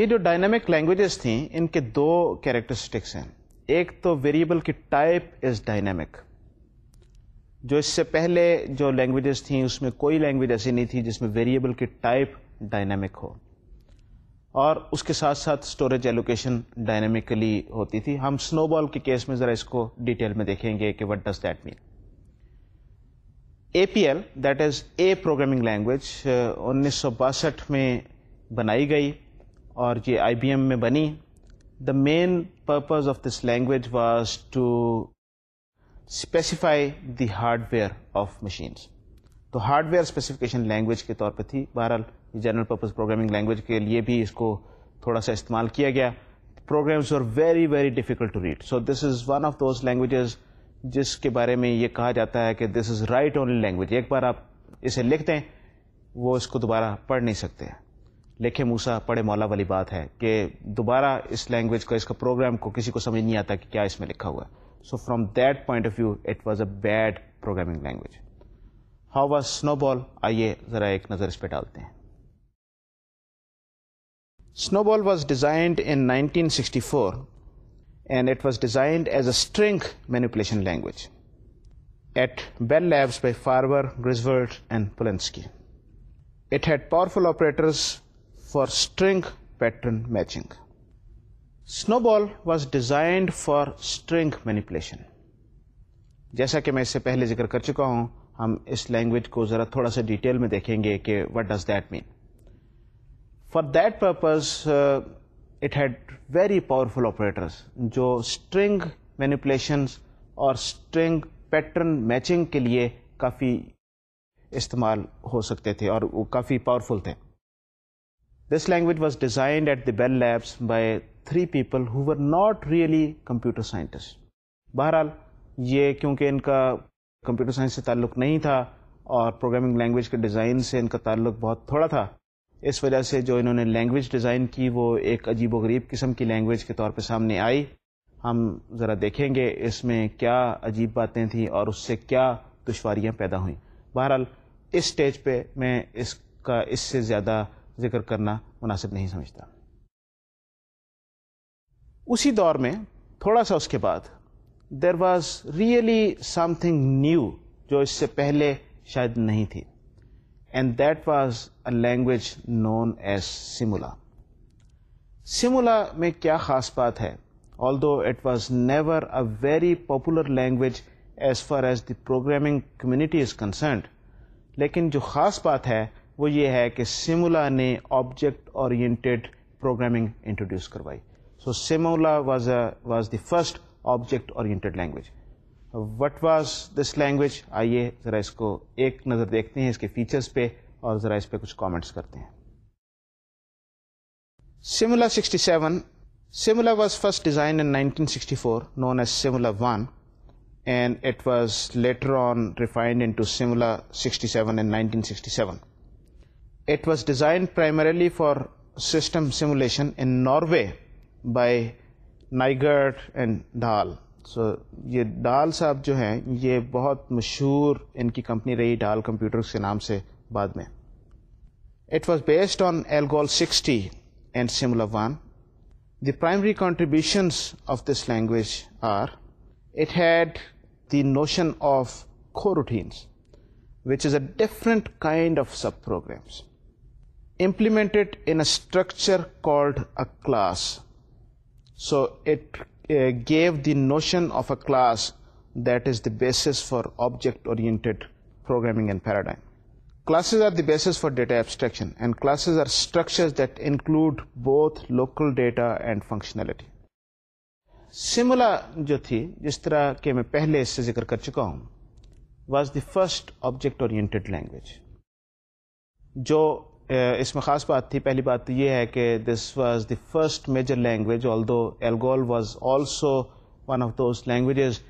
یہ جو ڈائنامک لینگویجز تھیں ان کے دو کیریکٹرسٹکس ہیں ایک تو ویریبل کی ٹائپ از ڈائنامک جو اس سے پہلے جو لینگویجز تھیں اس میں کوئی لینگویج ایسی نہیں تھی جس میں ویریبل کی ٹائپ ڈائنامک ہو اور اس کے ساتھ ساتھ اسٹوریج ایلوکیشن ڈائنامکلی ہوتی تھی ہم سنو بال کے کیس میں ذرا اس کو ڈیٹیل میں دیکھیں گے کہ what does that mean A P L that is a programming language انیس سو باسٹھ میں بنائی گئی اور یہ آئی بی ایم میں بنی the main purpose of this language was to specify the hardware of machines تو ہارڈ ویئر اسپیسیفکیشن لینگویج کے طور پہ تھی بہرحال جنرل پرپز پروگرامنگ لینگویج کے لیے بھی اس کو تھوڑا سا استعمال کیا گیا programs are very very difficult to read so this is one of those languages جس کے بارے میں یہ کہا جاتا ہے کہ this is write only language ایک بار آپ اسے لکھ دیں وہ اس کو دوبارہ پڑھ نہیں سکتے لکھے موسا پڑھے مولا والی بات ہے کہ دوبارہ اس لینگویج کا اس کا پروگرام کو کسی کو سمجھ نہیں آتا کہ کیا اس میں لکھا ہوا ہے so from that point of view it was a bad programming language how was SNOBOL آئیے ذرا ایک نظر اس پہ ڈالتے ہیں SNOBOL was designed in nineteen sixty four and it was designed as a string manipulation language at Bell Labs by Farber Griswold and Griswold it had powerful operators for string pattern matching SNOBOL was designed for string manipulation جیسا کہ میں اس سے پہلے ذکر کر چکا ہوں ہم اس لینگویج کو ذرا تھوڑا سا ڈیٹیل میں دیکھیں گے کہ what does that mean for that purpose it had very powerful operators جو اسٹرنگ مینیپولیشنس اور اسٹرنگ پیٹرن میچنگ کے لیے کافی استعمال ہو سکتے تھے اور وہ کافی پاورفل تھے this language was designed at the Bell Labs by three people who were not really computer scientists بہرحال یہ کیونکہ ان کا کمپیوٹر سائنس سے تعلق نہیں تھا اور پروگرامنگ لینگویج کے ڈیزائن سے ان کا تعلق بہت تھوڑا تھا اس وجہ سے جو انہوں نے لینگویج ڈیزائن کی وہ ایک عجیب و غریب قسم کی لینگویج کے طور پہ سامنے آئی ہم ذرا دیکھیں گے اس میں کیا عجیب باتیں تھیں اور اس سے کیا دشواریاں پیدا ہوئیں بہرحال اس سٹیج پہ میں اس کا اس سے زیادہ ذکر کرنا مناسب نہیں سمجھتا اسی دور میں تھوڑا سا اس کے بعد there was really something new جو اس سے پہلے شاید نہیں تھی and that was a language known as Simula Simula میں کیا خاص بات ہے although it was never a very popular language as far as the programming community is concerned لیکن جو خاص بات ہے وہ یہ ہے کہ سمولا نے آبجیکٹ اورینٹیڈ پروگرامنگ انٹروڈیوس کروائی so Simula was was the first object oriented language what was this language آئیے ذرا اس کو ایک نظر دیکھتے ہیں اس کے فیچرز پہ اور ذرا اس پہ کچھ کامنٹس کرتے ہیں 67 was was design in in 1964 known as 1 and it later on refined to Simula sixty seven primarily for system simulation in Norway by Nygaard and Dahl so so, یہ ڈال صاحب جو ہیں یہ بہت مشہور ان کی کمپنی رہی ڈال کمپیوٹر کے نام سے بعد میں it was based on ALGOL sixty and Simula one the primary contributions of this language are it had the notion of coroutines which is a different kind of subprograms a structure called a class so it gave the notion of a class that is the basis for object oriented programming and paradigm classes are the basis for data abstraction and classes are that include both local data and functionality Simula جو تھی جس طرح کہ میں پہلے اس سے ذکر کر چکا ہوں was the first object oriented language جو اس میں خاص بات تھی پہلی بات یہ ہے کہ this was the first major language although ALGOL was also one of those languages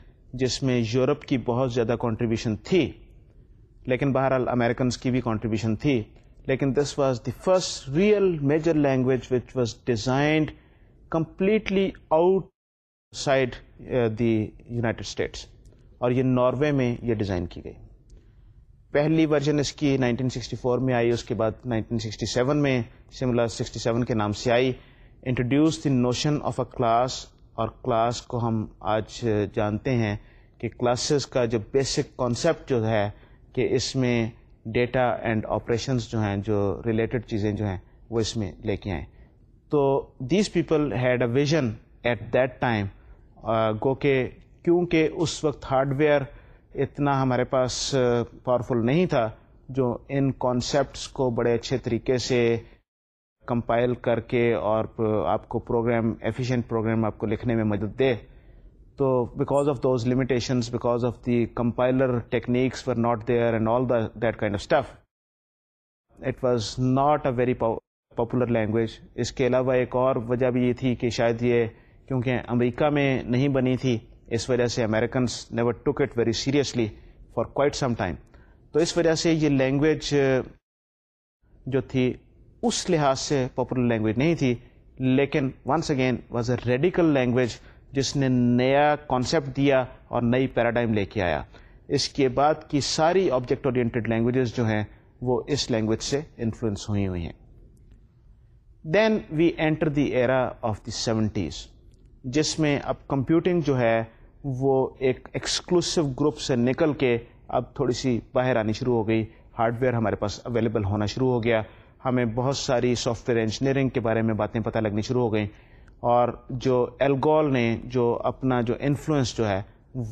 جس میں یورپ کی بہت زیادہ کنٹریبیوشن تھی لیکن بہرحال امیریکنس کی بھی کنٹریبیوشن تھی لیکن this was the first real major language which was designed completely outside the United States اور یہ ناروے میں یہ ڈیزائن کی گئی پہلی ورژن اس کی 1964 میں آئی اس کے بعد 1967 میں سملا 67 کے نام سے آئی introduce the notion of a class اور کلاس کو ہم آج جانتے ہیں کہ کلاسز کا جو بیسک کانسیپٹ جو ہے کہ اس میں ڈیٹا اینڈ آپریشنس جو ہیں جو ریلیٹڈ چیزیں جو ہیں وہ اس میں لے کے آئیں تو these people had a vision at that time گو کہ کیونکہ اس وقت ہارڈ ویئر اتنا ہمارے پاس پاورفل نہیں تھا جو ان کانسیپٹس کو بڑے اچھے طریقے سے کمپائل کر کے اور آپ کو پروگرام ایفیشینٹ پروگرام آپ کو لکھنے میں مدد دے تو because of those limitations because of the compiler techniques for not there and all that kind of stuff it was not a very popular language اس کے علاوہ ایک اور وجہ بھی یہ تھی کہ شاید یہ کیونکہ امریکہ میں نہیں بنی تھی اس وجہ سے Americans never took it very seriously for quite some time تو اس وجہ سے یہ لینگویج uh, جو تھی اس لحاظ سے پاپولر لینگویج نہیں تھی لیکن once again was a radical language جس نے نیا کانسیپٹ دیا اور نئی پیراڈائم لے کے آیا اس کے بعد کی ساری آبجیکٹ اورینٹیڈ لینگویجز جو ہیں وہ اس لینگویج سے انفلوئنس ہوئی ہوئی ہیں then we enter the era of the seventies جس میں اب کمپیوٹنگ جو ہے وہ ایک ایکسکلوسو گروپ سے نکل کے اب تھوڑی سی باہر آنی شروع ہو گئی ہارڈ ویئر ہمارے پاس اویلیبل ہونا شروع ہو گیا ہمیں بہت ساری سافٹ ویئر انجینئرنگ کے بارے میں باتیں پتہ لگنی شروع ہو گئیں اور جو الگول نے جو اپنا جو انفلوئنس جو ہے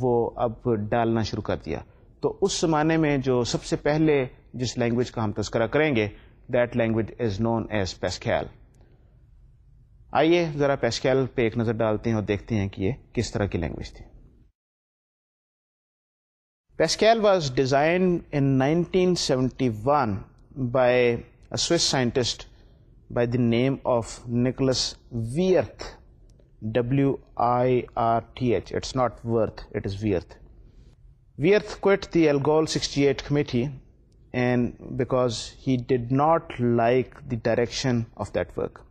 وہ اب ڈالنا شروع کر دیا تو اس زمانے میں جو سب سے پہلے جس لینگویج کا ہم تذکرہ کریں گے that language is known as Pascal آئیے ذرا پیسکیل پہ ایک نظر ڈالتے ہیں اور دیکھتے ہیں کہ یہ کس طرح کی لینگویج تھی Pascal was designed in 1971 by a Swiss scientist by the name of Nicholas Wirth, W-I-R-T-H. It's not Wirth, it is Wirth. Wirth quit the Algol 68 committee and because he did not like the direction of that work.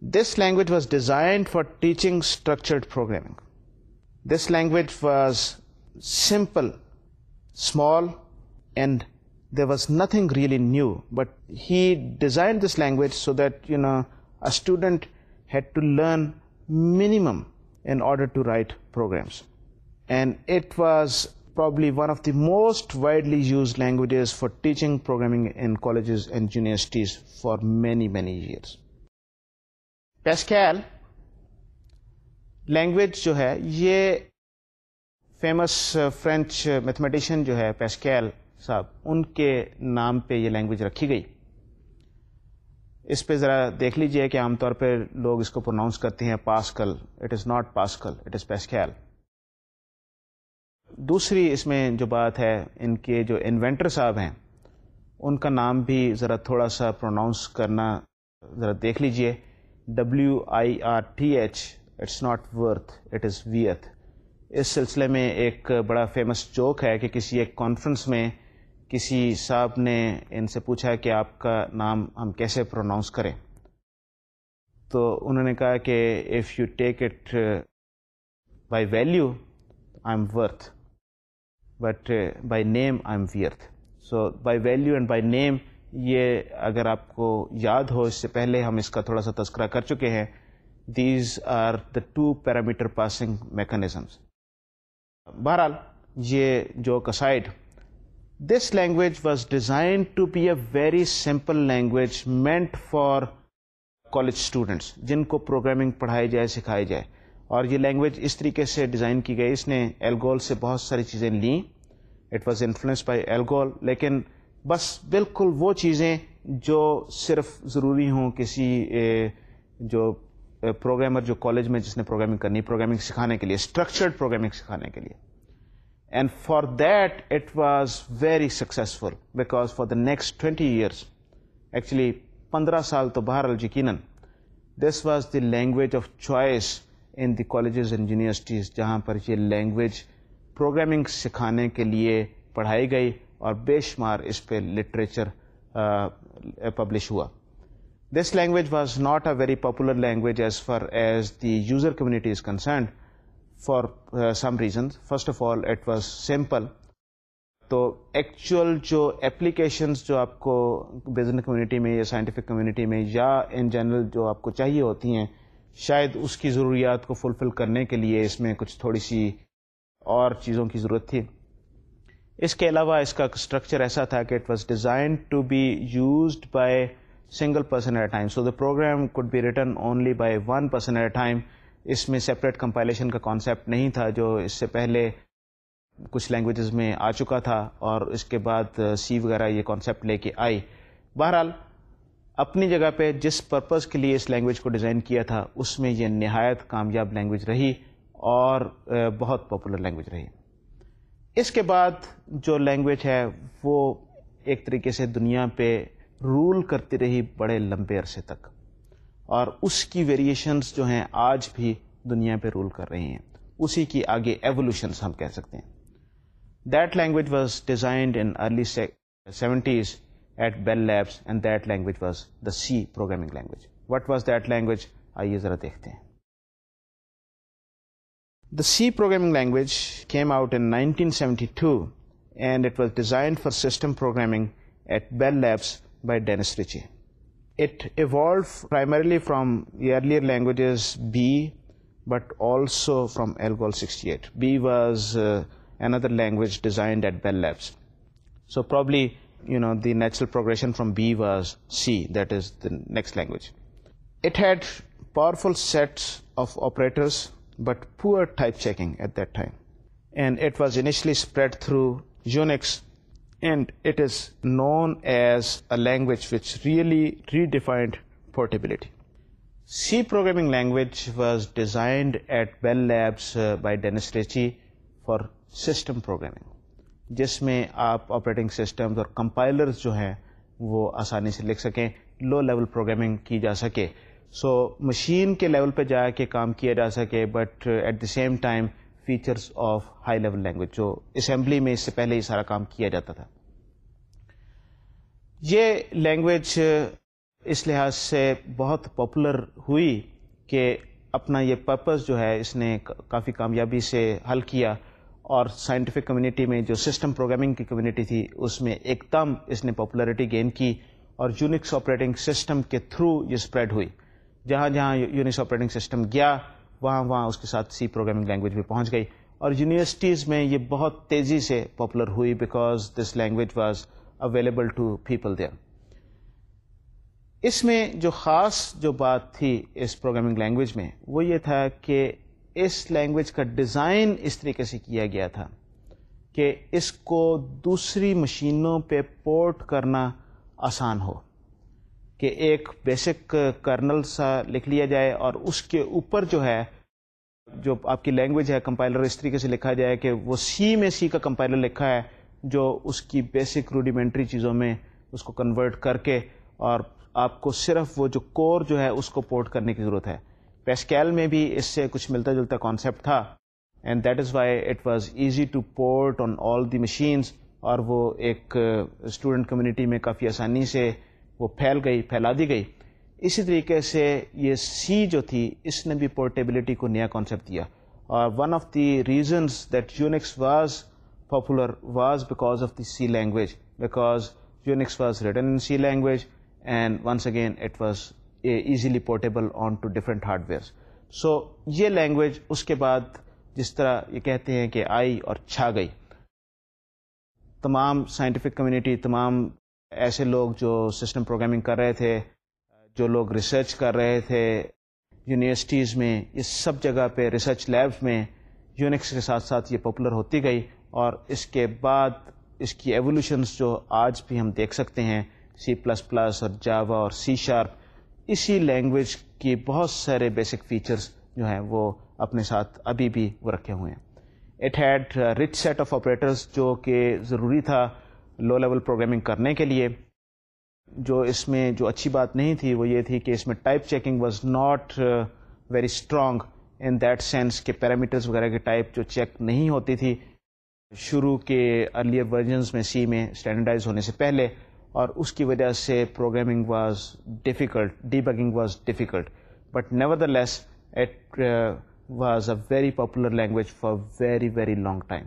This language was designed for teaching structured programming. This language was simple small and there was nothing really new but he design this language so that you know a student had to learn minimum in order to write programs and it was probably one of the most widely use languages for teaching programming in colleges and universities for many many years Pascal language جو ہے یہ فیمس فرینچ میتھمیٹیشین جو ہے پیسکیل صاحب ان کے نام پہ یہ لینگویج رکھی گئی اس پہ ذرا دیکھ لیجئے کہ عام طور پہ لوگ اس کو پروناؤنس کرتے ہیں Pascal it is not Pascal it is Pascal دوسری اس میں جو بات ہے ان کے جو انوینٹر صاحب ہیں ان کا نام بھی ذرا تھوڑا سا پروناؤنس کرنا ذرا دیکھ لیجئے W I R T H it's not worth it is Wirth اس سلسلے میں ایک بڑا فیمس جوک ہے کہ کسی ایک کانفرنس میں کسی صاحب نے ان سے پوچھا کہ آپ کا نام ہم کیسے پروناؤنس کریں تو انہوں نے کہا کہ if you take it by value I am worth but by name I am Wirth so by value and by name یہ اگر آپ کو یاد ہو اس سے پہلے ہم اس کا تھوڑا سا تذکرہ کر چکے ہیں these are the two parameter passing mechanisms بہرحال یہ جو کسائڈ this language was design to be a very simple language meant for college students جن کو پروگرامنگ پڑھائی جائے سکھائی جائے اور یہ لینگویج اس طریقے سے ڈیزائن کی گئی اس نے ایلگول سے بہت ساری چیزیں لیں it was influence by ALGOL لیکن بس بالکل وہ چیزیں جو صرف ضروری ہوں کسی جو پروگرامر جو کالج میں جس نے پروگرامنگ کرنی پروگرامنگ سکھانے کے لیے اسٹرکچرڈ پروگرامنگ سکھانے کے لیے and for that it was very successful because for the next twenty years actually پندرہ سال تو باہر القیناً this was the language of choice in the colleges and universities جہاں پر یہ لینگویج پروگرامنگ سکھانے کے لیے پڑھائی گئی اور بے شمار اس پہ لٹریچر پبلش ہوا this language was not a very popular language as far as the user community is concerned for some reasons first of all it was simple تو ایکچوئل جو اپلیکیشنز جو آپ کو بزنس کمیونٹی میں یا سائنٹیفک کمیونٹی میں یا ان جنرل جو آپ کو چاہیے ہوتی ہیں شاید اس کی ضروریات کو فلفل کرنے کے لیے اس میں کچھ تھوڑی سی اور چیزوں کی ضرورت تھی اس کے علاوہ اس کا اسٹرکچر ایسا تھا کہ it was design to be used by single person at time so the program could be written only by one person at time اس میں سپریٹ کمپائلیشن کا کانسیپٹ نہیں تھا جو اس سے پہلے کچھ لینگویجز میں آ چکا تھا اور اس کے بعد سی وغیرہ یہ کانسیپٹ لے کے آئی بہرحال اپنی جگہ پہ جس پرپز کے لیے اس لینگویج کو ڈیزائن کیا تھا اس میں یہ نہایت کامیاب لینگویج رہی اور بہت پاپولر لینگویج رہی اس کے بعد جو لینگویج ہے وہ ایک طریقے سے دنیا پہ رول کرتی رہی بڑے لمبے عرصے تک اور اس کی ویریشنز جو ہیں آج بھی دنیا پہ رول کر رہی ہیں اسی کی آگے ایولیوشنس ہم کہہ سکتے ہیں that language was designed in early seventies at Bell Labs and that language was the C programming language what was that language آئیے ذرا دیکھتے ہیں the C programming language came out in nineteen seventy two and it was designed for system programming at Bell Labs by Dennis Ritchie. It evolved primarily from the earlier languages B, but also from ALGOL 68. B was uh, another language designed at Bell Labs. So probably, the natural progression from B was C, that is the next language. It had powerful sets of operators, but poor type checking at that time. And it was initially spread through Unix and it is known as a language which really redefined portability C programming language was designed at uh, Labs by Dennis Ritchie for system programming جس میں آپ آپریٹنگ سسٹمز اور کمپائلرز جو ہیں وہ آسانی سے لکھ سکیں لو لیول پروگرامنگ کی جا سکے سو مشین کے لیول پہ جا کے کام کیا جا سکے but at the same time features of high level language جو اسمبلی میں اس سے پہلے ہی سارا کام کیا جاتا تھا یہ لینگویج اس لحاظ سے بہت پاپولر ہوئی کہ اپنا یہ پرپز جو ہے اس نے کافی کامیابی سے حل کیا اور سائنٹیفک کمیونٹی میں جو سسٹم پروگرامنگ کی کمیونٹی تھی اس میں ایک دم اس نے پاپولرٹی گین کی اور یونکس آپریٹنگ سسٹم کے تھرو یہ اسپریڈ ہوئی جہاں جہاں یونکس آپریٹنگ سسٹم گیا وہاں وہاں اس کے ساتھ سی پروگرامنگ لینگویج بھی پہنچ گئی اور یونیورسٹیز میں یہ بہت تیزی سے پاپولر ہوئی because this language was available to people there اس میں جو خاص جو بات تھی اس پروگرامنگ لینگویج میں وہ یہ تھا کہ اس لینگویج کا ڈیزائن اس طریقے سے کیا گیا تھا کہ اس کو دوسری مشینوں پہ پورٹ کرنا آسان ہو کہ ایک بیسک کرنل uh, سا لکھ لیا جائے اور اس کے اوپر جو ہے جو آپ کی لینگویج ہے کمپائلر اس طریقے سے لکھا جائے کہ وہ سی میں سی کا کمپائلر لکھا ہے جو اس کی بیسک روڈیمنٹری چیزوں میں اس کو کنورٹ کر کے اور آپ کو صرف وہ جو کور جو ہے اس کو پورٹ کرنے کی ضرورت ہے پیسکیل میں بھی اس سے کچھ ملتا جلتا کانسیپٹ تھا and that is why it was easy to port on all the machines اور وہ ایک اسٹوڈنٹ uh, کمیونٹی میں کافی آسانی سے وہ پھیل گئی پھیلا دی گئی اسی طریقے سے یہ سی جو تھی اس نے بھی پورٹیبلٹی کو نیا کانسیپٹ دیا اور one of the reasons that Unix was popular was because of the C language because Unix was written in C language and once again it was a easily portable on to different hardwares so یہ لینگویج اس کے بعد جس طرح یہ کہتے ہیں کہ آئی اور چھا گئی تمام سائنٹیفک کمیونٹی تمام ایسے لوگ جو سسٹم پروگرامنگ کر رہے تھے جو لوگ ریسرچ کر رہے تھے یونیورسٹیز میں اس سب جگہ پہ ریسرچ لیبس میں یونیکس کے ساتھ ساتھ یہ پاپولر ہوتی گئی اور اس کے بعد اس کی ایولیوشنس جو آج بھی ہم دیکھ سکتے ہیں سی پلس پلس اور جاوا اور سی شارپ اسی لینگویج کی بہت سارے بیسک فیچرز جو ہیں وہ اپنے ساتھ ابھی بھی وہ رکھے ہوئے ہیں it had rich set of operators جو کہ ضروری تھا لو لیول پروگرامنگ کرنے کے لیے جو اس میں جو اچھی بات نہیں تھی وہ یہ تھی کہ اس میں type checking was not very strong in that sense کہ پیرامیٹرز وغیرہ کے ٹائپ جو چیک نہیں ہوتی تھی شروع کے ارلیئر ورژنس میں سی میں اسٹینڈرڈائز ہونے سے پہلے اور اس کی وجہ سے programming was difficult debugging was difficult but nevertheless it was a very popular language for very very long time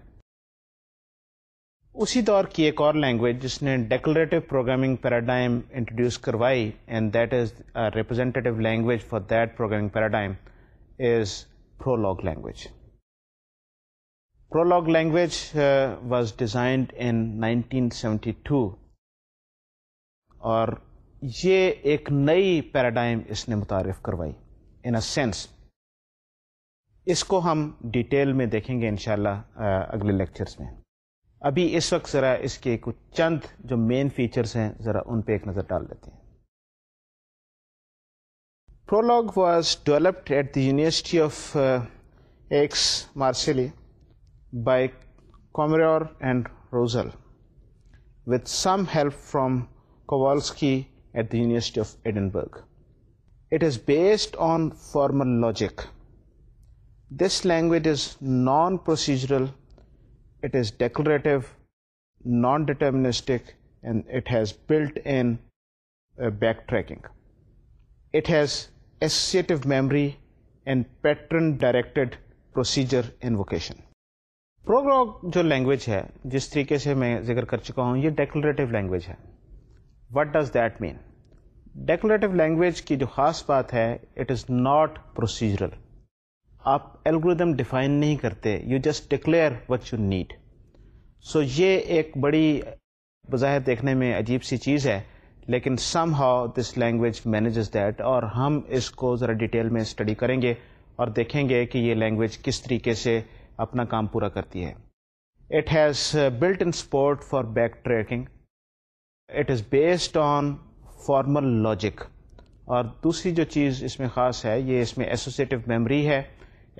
اسی دور کی ایک اور لینگویج جس نے ڈیکلریٹو پروگرامنگ پیراڈائم انٹروڈیوس کروائی and that is representative language for that programming paradigm is Prolog language Prolog language was designed in nineteen seventy two اور یہ ایک نئی پیراڈائم اس نے متعارف کروائی ان اے سینس اس کو ہم ڈیٹیل میں دیکھیں گے انشاءاللہ uh, اگلے لیکچرز میں ابھی اس وقت ذرا اس کے کچھ چند جو مین فیچرز ہیں ذرا ان پہ ایک نظر ڈال لیتے ہیں Prolog was developed at the University of Aix Marseille by Colmerauer and Roussel with some help from Kowalski at the University of Edinburgh it is based on formal logic this language is non procedural it is declarative non deterministic and it has built in backtracking it has memory and pattern directed procedure invocation Prolog جو لینگویج ہے جس طریقے سے میں ذکر کر چکا ہوں یہ ڈیکولریٹو لینگویج ہے what does that mean declarative language کی جو خاص بات ہے اٹ از ناٹ پروسیجرل آپ الگوریدم ڈیفائن نہیں کرتے you just declare what you need so یہ ایک بڑی بظاہر دیکھنے میں عجیب سی چیز ہے لیکن somehow this language manages that اور ہم اس کو ذرا ڈیٹیل میں اسٹڈی کریں گے اور دیکھیں گے کہ یہ لینگویج کس طریقے سے اپنا کام پورا کرتی ہے it has built in support for backtracking it is based on formal logic اور دوسری جو چیز اس میں خاص ہے یہ اس میں ایسوسیٹیو میموری ہے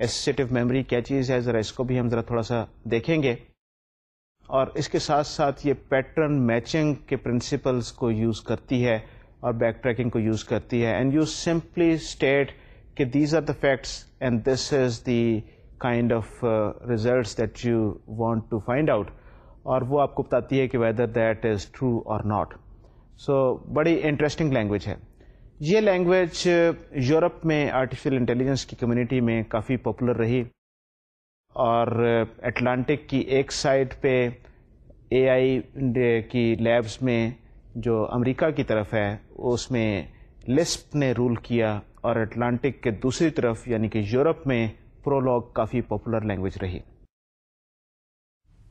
ایسوسیٹو میموری کیا چیز ہے ذرا اس کو بھی ہم ذرا تھوڑا سا دیکھیں گے اور اس کے ساتھ ساتھ یہ پیٹرن میچنگ کے پرنسپلس کو یوز کرتی ہے اور بیک ٹریکنگ کو یوز کرتی ہے اینڈ یو سمپلی اسٹیٹ کہ these are the facts and this is the kind of results that you want to find out اور وہ آپ کو بتاتی ہے کہ whether that is true or not so بڑی انٹرسٹنگ لینگویج ہے یہ لینگویج uh, یورپ میں آرٹیفیشیل انٹیلیجنس کی کمیونٹی میں کافی پاپولر رہی اور اٹلانٹک uh, کی ایک سائڈ پہ اے آئی uh, کی لیبز میں جو امریکہ کی طرف ہے اس میں لسپ نے رول کیا اور اٹلانٹک کے دوسری طرف یعنی کہ یورپ میں پرولگ کافی پاپولر لینگویج رہی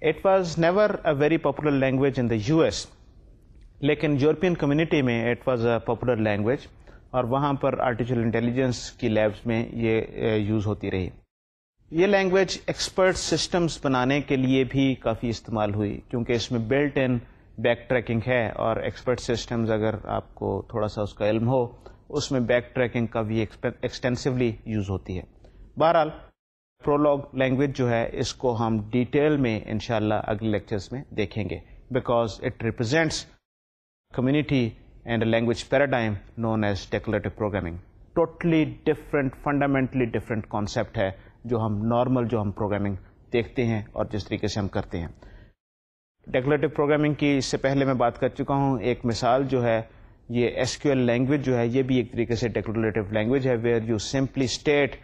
it was never a very popular language in the U S لیکن یورپین کمیونٹی میں it was a popular language اور وہاں پر آرٹیفیشل انٹیلیجنس کی لیبس میں یہ یوز eh, ہوتی رہی یہ لینگویج ایکسپرٹ سسٹمز بنانے کے لیے بھی کافی استعمال ہوئی کیونکہ اس میں بلٹ ان بیک ٹریکنگ ہے اور ایکسپرٹ سسٹمز اگر آپ کو تھوڑا سا اس کا علم ہو اس میں بیک ٹریکنگ کا بھی ایکسٹینسولی یوز ہوتی ہے بہرحال پرولگ لینگویج جو ہے اس کو ہم ڈیٹیل میں انشاءاللہ اگلے لیکچرز میں دیکھیں گے because it represents community and language paradigm known as declarative programming totally different fundamentally different concept ہے جو ہم نارمل جو ہم پروگرامنگ دیکھتے ہیں اور جس طریقے سے ہم کرتے ہیں ڈیکولیٹو پروگرامنگ کی اس سے پہلے میں بات کر چکا ہوں ایک مثال جو ہے یہ ایس کیو ایل لینگویج جو ہے یہ بھی ایک طریقے سے ڈیکولیٹیو لینگویج ہے ویئر یو سمپلی اسٹیٹ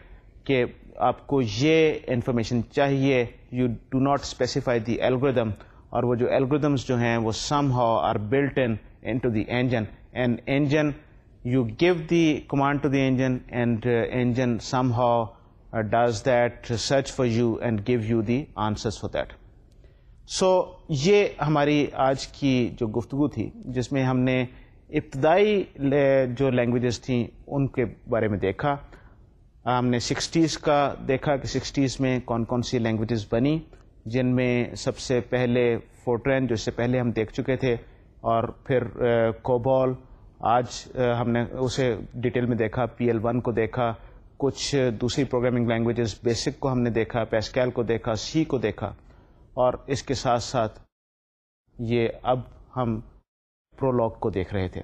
کہ آپ کو یہ انفارمیشن چاہیے you do not specify the algorithm اور وہ جو الگرودمس جو ہیں وہ somehow are built in into the engine and engine you give the command to the engine and uh, engine somehow uh, does that search for you and give you the answers for that so so, یہ ہماری آج کی جو گفتگو تھی جس میں ہم نے ابتدائی جو لینگویجز تھیں ان کے بارے میں دیکھا ہم نے سکسٹیز کا دیکھا کہ سکسٹیز میں کون کون سی لینگویجز بنی جن میں سب سے پہلے فورٹرین جو اس سے پہلے ہم دیکھ چکے تھے اور پھر کوبال آج ہم نے اسے ڈیٹیل میں دیکھا پی ایل ون کو دیکھا کچھ دوسری پروگرامنگ لینگویجز بیسک کو ہم نے دیکھا پیسکیل کو دیکھا سی کو دیکھا اور اس کے ساتھ ساتھ یہ اب ہم پرولوگ کو دیکھ رہے تھے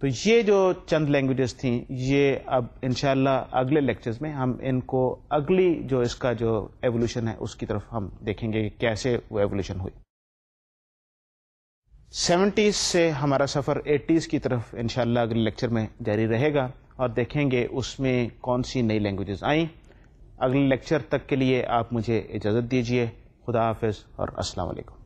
تو یہ جو چند لینگویجز تھیں یہ اب انشاءاللہ اگلے لیکچرز میں ہم ان کو اگلی جو اس کا جو ایولیوشن ہے اس کی طرف ہم دیکھیں گے کہ کیسے وہ ایولیوشن ہوئی سیونٹیز سے ہمارا سفر ایٹیز کی طرف انشاءاللہ شاء اگلے لیکچر میں جاری رہے گا اور دیکھیں گے اس میں کون سی نئی لینگویجز آئیں اگلے لیکچر تک کے لیے آپ مجھے اجازت دیجیے خدا حافظ اور السلام علیکم